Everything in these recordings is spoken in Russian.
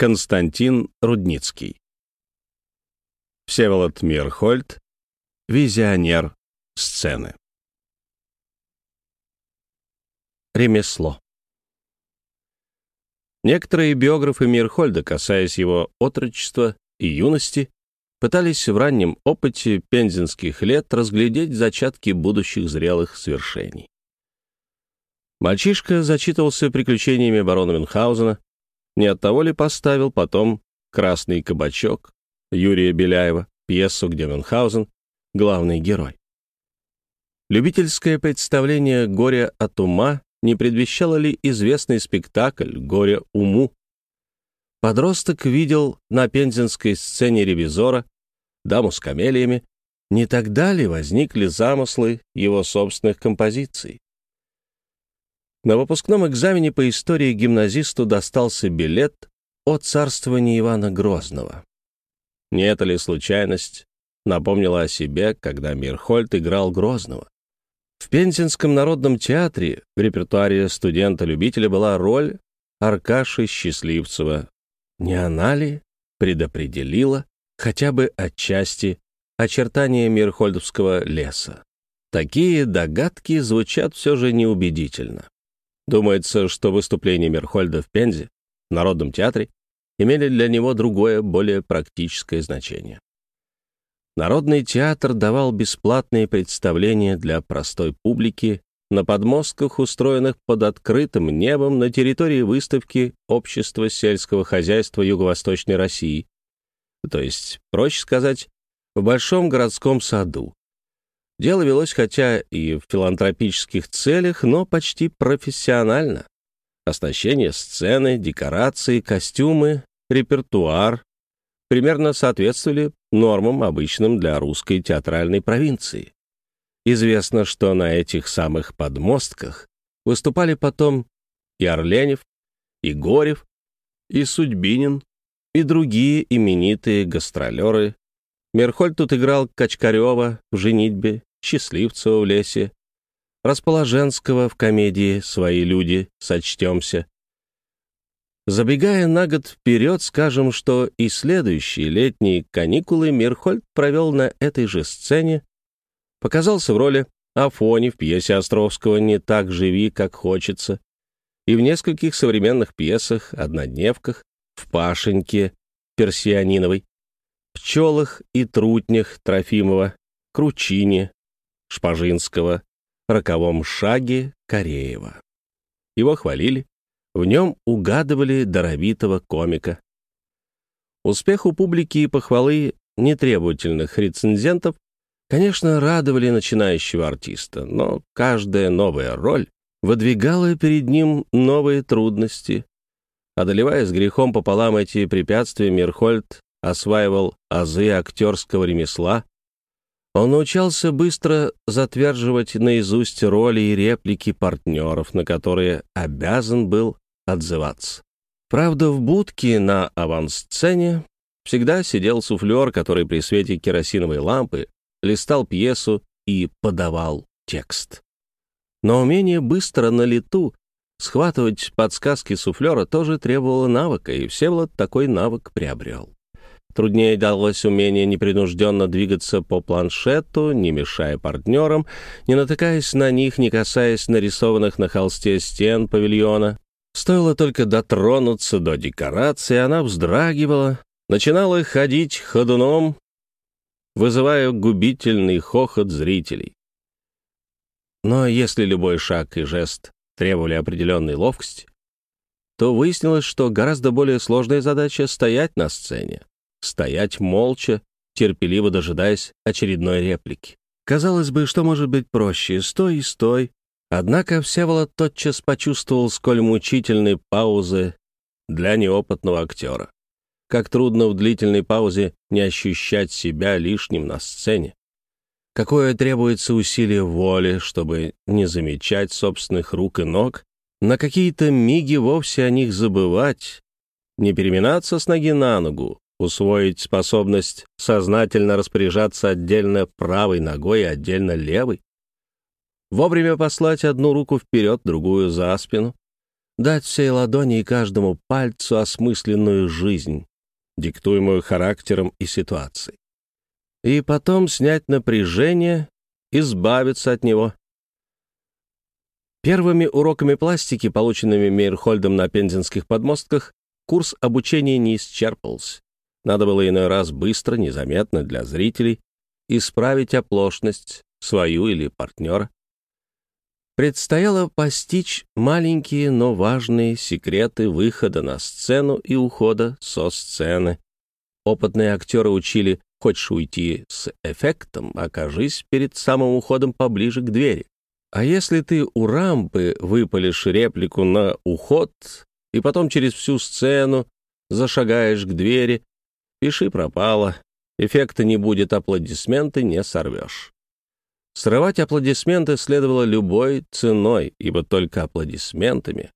Константин Рудницкий. Всеволод Мирхольд, визионер сцены. Ремесло. Некоторые биографы Мирхольда, касаясь его отрочества и юности, пытались в раннем опыте пензенских лет разглядеть зачатки будущих зрелых свершений. Мальчишка зачитывался приключениями барона Мюнхгаузена, не от того ли поставил потом «Красный кабачок» Юрия Беляева, пьесу, где Мюнхгаузен — главный герой? Любительское представление «Горе от ума» не предвещало ли известный спектакль «Горе уму»? Подросток видел на пензенской сцене ревизора, даму с камелиями, не тогда ли возникли замыслы его собственных композиций? На выпускном экзамене по истории гимназисту достался билет о царствовании Ивана Грозного. Не это ли случайность напомнила о себе, когда Мирхольд играл Грозного? В Пензенском народном театре в репертуаре студента-любителя была роль Аркаши Счастливцева. Не она ли предопределила хотя бы отчасти очертания Мирхольдовского леса? Такие догадки звучат все же неубедительно. Думается, что выступления Мерхольда в Пензе, в Народном театре, имели для него другое, более практическое значение. Народный театр давал бесплатные представления для простой публики на подмостках, устроенных под открытым небом на территории выставки Общества сельского хозяйства Юго-Восточной России, то есть, проще сказать, в большом городском саду, Дело велось хотя и в филантропических целях, но почти профессионально. Оснащение сцены, декорации, костюмы, репертуар примерно соответствовали нормам, обычным для русской театральной провинции. Известно, что на этих самых подмостках выступали потом и Орленев, и Горев, и Судьбинин, и другие именитые гастролеры. Мерхоль тут играл Качкарева в «Женитьбе», Счастливцева в лесе, Расположенского в комедии «Свои люди, сочтемся». Забегая на год вперед, скажем, что и следующие летние каникулы Мирхольд провел на этой же сцене, показался в роли Афони в пьесе Островского «Не так живи, как хочется» и в нескольких современных пьесах, однодневках, в «Пашеньке» Персианиновой, «Пчелах и трутнях» Трофимова, «Кручине» Шпажинского, роковом шаге Кореева. Его хвалили, в нем угадывали даровитого комика. Успеху публики и похвалы нетребовательных рецензентов, конечно, радовали начинающего артиста, но каждая новая роль выдвигала перед ним новые трудности. Одолевая с грехом пополам эти препятствия, Мирхольд осваивал азы актерского ремесла, он научался быстро затверживать наизусть роли и реплики партнеров, на которые обязан был отзываться. Правда, в будке на авансцене всегда сидел суфлер, который при свете керосиновой лампы листал пьесу и подавал текст. Но умение быстро на лету схватывать подсказки суфлера тоже требовало навыка, и Всеволод такой навык приобрел. Труднее далось умение непринужденно двигаться по планшету, не мешая партнерам, не натыкаясь на них, не касаясь нарисованных на холсте стен павильона. Стоило только дотронуться до декорации, она вздрагивала, начинала ходить ходуном, вызывая губительный хохот зрителей. Но если любой шаг и жест требовали определенной ловкости, то выяснилось, что гораздо более сложная задача — стоять на сцене стоять молча, терпеливо дожидаясь очередной реплики. Казалось бы, что может быть проще? Стой и стой. Однако Всеволод тотчас почувствовал, сколь мучительны паузы для неопытного актера. Как трудно в длительной паузе не ощущать себя лишним на сцене. Какое требуется усилие воли, чтобы не замечать собственных рук и ног, на какие-то миги вовсе о них забывать, не переминаться с ноги на ногу, усвоить способность сознательно распоряжаться отдельно правой ногой и отдельно левой, вовремя послать одну руку вперед, другую за спину, дать всей ладони и каждому пальцу осмысленную жизнь, диктуемую характером и ситуацией. И потом снять напряжение, избавиться от него. Первыми уроками пластики, полученными Мейерхольдом на пензенских подмостках, курс обучения не исчерпался. Надо было иной раз быстро, незаметно для зрителей исправить оплошность, свою или партнера. Предстояло постичь маленькие, но важные секреты выхода на сцену и ухода со сцены. Опытные актеры учили, хочешь уйти с эффектом, окажись перед самым уходом поближе к двери. А если ты у рампы выпалишь реплику на уход и потом через всю сцену зашагаешь к двери, пиши пропало, эффекта не будет, аплодисменты не сорвешь. Срывать аплодисменты следовало любой ценой, ибо только аплодисментами,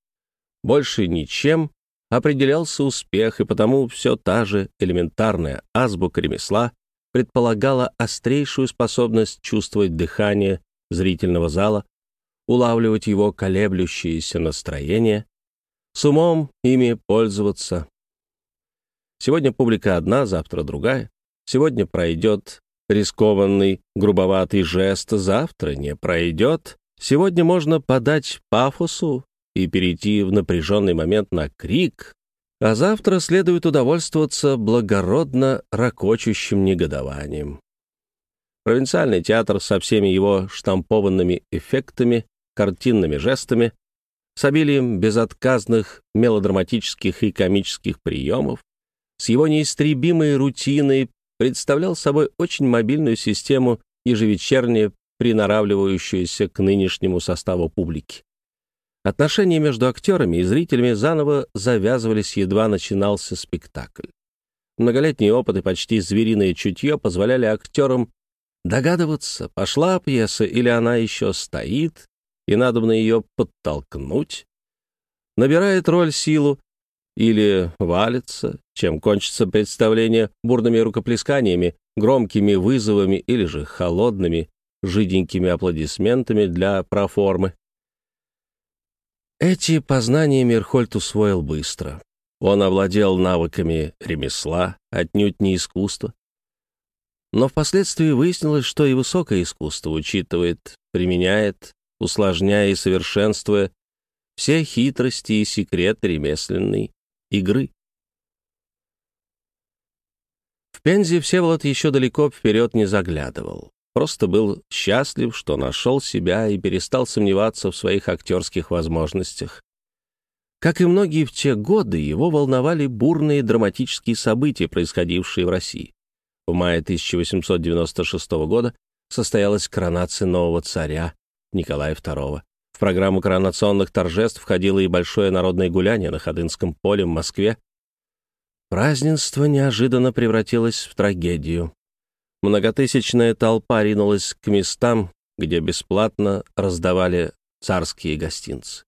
больше ничем, определялся успех, и потому все та же элементарная азбука ремесла предполагала острейшую способность чувствовать дыхание зрительного зала, улавливать его колеблющееся настроение, с умом ими пользоваться. Сегодня публика одна, завтра другая. Сегодня пройдет Рискованный, грубоватый жест завтра не пройдет. Сегодня можно подать пафосу и перейти в напряженный момент на крик, а завтра следует удовольствоваться благородно ракочущим негодованием. Провинциальный театр со всеми его штампованными эффектами, картинными жестами, с обилием безотказных мелодраматических и комических приемов, с его неистребимой рутиной представлял собой очень мобильную систему, ежевечерне приноравливающуюся к нынешнему составу публики. Отношения между актерами и зрителями заново завязывались, едва начинался спектакль. Многолетний опыт и почти звериное чутье позволяли актерам догадываться, пошла пьеса или она еще стоит, и надо на ее подтолкнуть. Набирает роль силу или валится, чем кончится представление бурными рукоплесканиями, громкими вызовами или же холодными, жиденькими аплодисментами для проформы. Эти познания Мирхольд усвоил быстро. Он овладел навыками ремесла, отнюдь не искусства. Но впоследствии выяснилось, что и высокое искусство учитывает, применяет, усложняя и совершенствуя все хитрости и секреты ремесленной игры. В Пензе Всеволод еще далеко вперед не заглядывал. Просто был счастлив, что нашел себя и перестал сомневаться в своих актерских возможностях. Как и многие в те годы, его волновали бурные драматические события, происходившие в России. В мае 1896 года состоялась коронация нового царя Николая II. В программу коронационных торжеств входило и большое народное гуляние на Ходынском поле в Москве. Празднество неожиданно превратилось в трагедию. Многотысячная толпа ринулась к местам, где бесплатно раздавали царские гостинцы.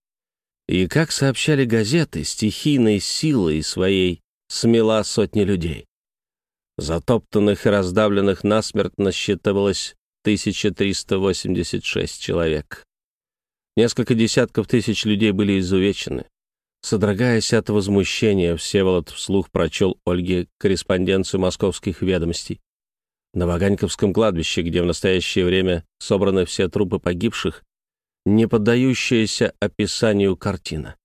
И, как сообщали газеты, стихийной силой своей смела сотни людей. Затоптанных и раздавленных насмерть насчитывалось 1386 человек. Несколько десятков тысяч людей были изувечены. Содрогаясь от возмущения, Всеволод вслух прочел Ольге корреспонденцию московских ведомостей. На Ваганьковском кладбище, где в настоящее время собраны все трупы погибших, не поддающаяся описанию картина.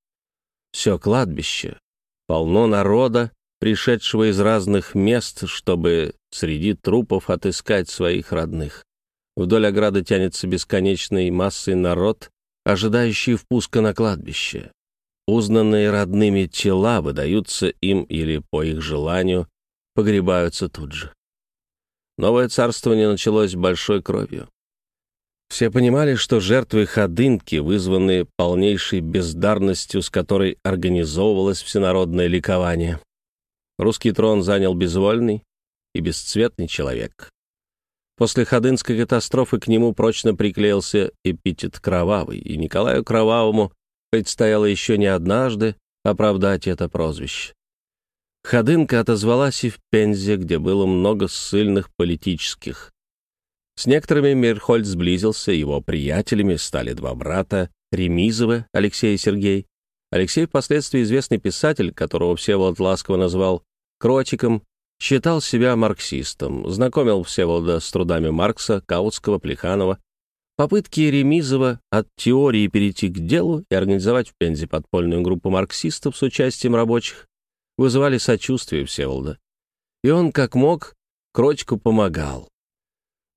Все кладбище полно народа, пришедшего из разных мест, чтобы среди трупов отыскать своих родных. Вдоль ограды тянется бесконечной массой народ, ожидающие впуска на кладбище. Узнанные родными тела выдаются им или, по их желанию, погребаются тут же. Новое царствование началось большой кровью. Все понимали, что жертвы ходынки вызваны полнейшей бездарностью, с которой организовывалось всенародное ликование. Русский трон занял безвольный и бесцветный человек. После Ходынской катастрофы к нему прочно приклеился эпитет «кровавый», и Николаю Кровавому предстояло еще не однажды оправдать это прозвище. Ходынка отозвалась и в Пензе, где было много ссыльных политических. С некоторыми Мирхольд сблизился, его приятелями стали два брата Ремизовы, Алексей и Сергей, Алексей, впоследствии известный писатель, которого Всеволод ласково назвал «кротиком», считал себя марксистом, знакомил Всеволода с трудами Маркса, Каутского, Плеханова. Попытки Ремизова от теории перейти к делу и организовать в Пензе подпольную группу марксистов с участием рабочих вызывали сочувствие Всеволода. И он, как мог, Кротику помогал.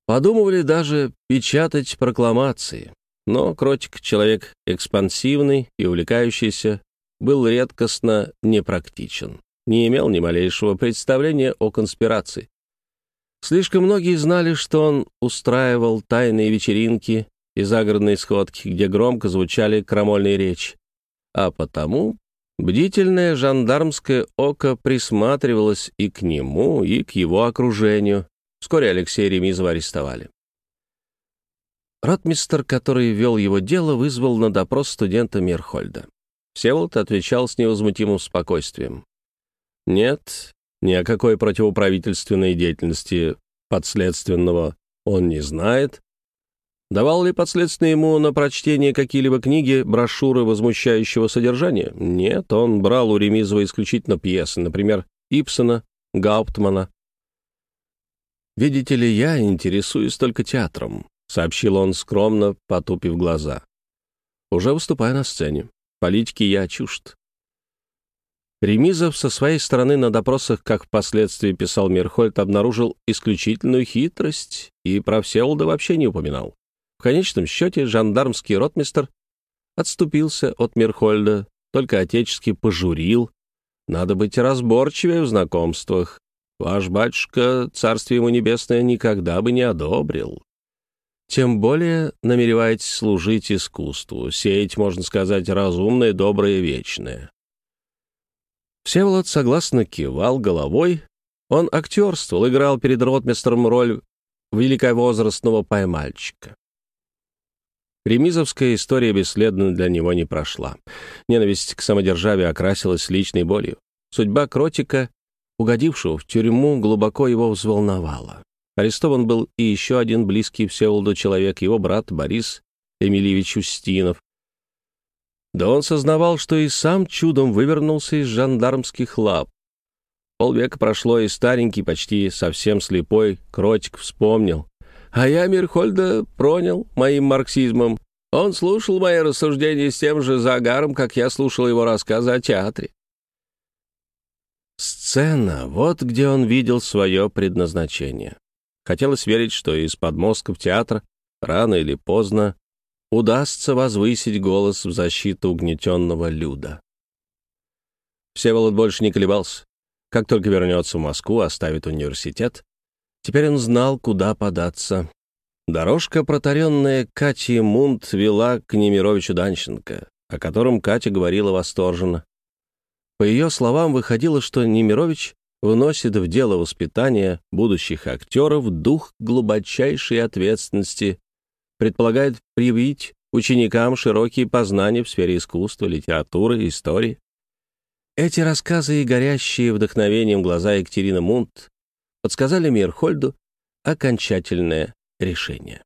Подумывали даже печатать прокламации. Но Кротик, человек экспансивный и увлекающийся, был редкостно непрактичен, не имел ни малейшего представления о конспирации. Слишком многие знали, что он устраивал тайные вечеринки и загородные сходки, где громко звучали крамольные речи. А потому бдительное жандармское око присматривалось и к нему, и к его окружению. Вскоре Алексея Ремизова арестовали. Ротмистер, который вел его дело, вызвал на допрос студента Мирхольда. Всеволод отвечал с невозмутимым спокойствием. Нет, ни о какой противоправительственной деятельности подследственного он не знает. Давал ли подследственный ему на прочтение какие-либо книги, брошюры возмущающего содержания? Нет, он брал у Ремизова исключительно пьесы, например, Ипсона, Гауптмана. «Видите ли, я интересуюсь только театром. — сообщил он скромно, потупив глаза. «Уже выступаю на сцене. Политики я чужд». Ремизов со своей стороны на допросах, как впоследствии писал Мирхольд, обнаружил исключительную хитрость и про Всеволода вообще не упоминал. В конечном счете жандармский ротмистер отступился от Мирхольда, только отечески пожурил. Надо быть разборчивее в знакомствах. Ваш батюшка, царствие ему небесное, никогда бы не одобрил. Тем более намереваетесь служить искусству, сеять, можно сказать, разумное, доброе, вечное. Всеволод согласно кивал головой. Он актерствовал, играл перед ротмистром роль великовозрастного поймальчика. Ремизовская история бесследно для него не прошла. Ненависть к самодержавию окрасилась личной болью. Судьба Кротика, угодившего в тюрьму, глубоко его взволновала. Арестован был и еще один близкий Всеволоду человек, его брат Борис Эмильевич Устинов. Да он сознавал, что и сам чудом вывернулся из жандармских лап. Полвека прошло, и старенький, почти совсем слепой, кротик вспомнил. А я Мирхольда пронял моим марксизмом. Он слушал мои рассуждения с тем же загаром, как я слушал его рассказы о театре. Сцена — вот где он видел свое предназначение. Хотелось верить, что из подмостков театра рано или поздно удастся возвысить голос в защиту угнетенного люда. Всеволод больше не колебался. Как только вернется в Москву, оставит университет, теперь он знал, куда податься. Дорожка, протаренная Катей Мунт, вела к Немировичу Данченко, о котором Катя говорила восторженно. По ее словам, выходило, что Немирович вносит в дело воспитания будущих актеров дух глубочайшей ответственности, предполагает привить ученикам широкие познания в сфере искусства, литературы, истории. Эти рассказы и горящие вдохновением глаза Екатерины Мунт подсказали Мирхольду окончательное решение.